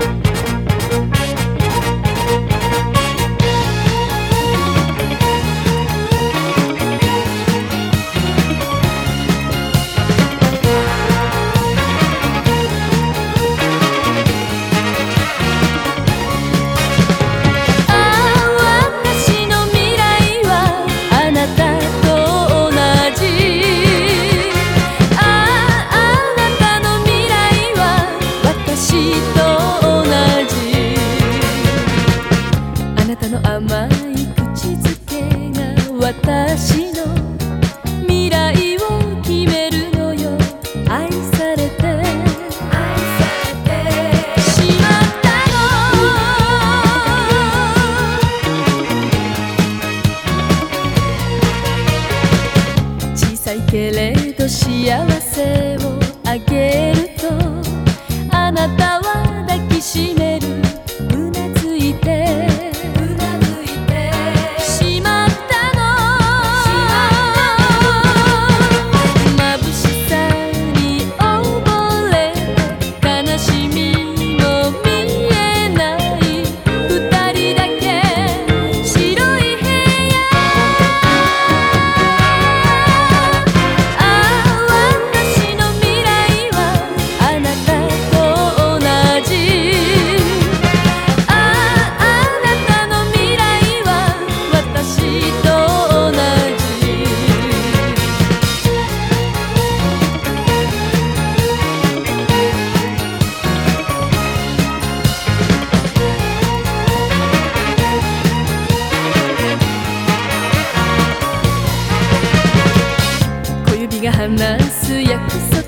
Bye. 私の未来を決めるのよ。愛されて。愛されてしまったの。小さいけれど幸せをあげる。話す約束。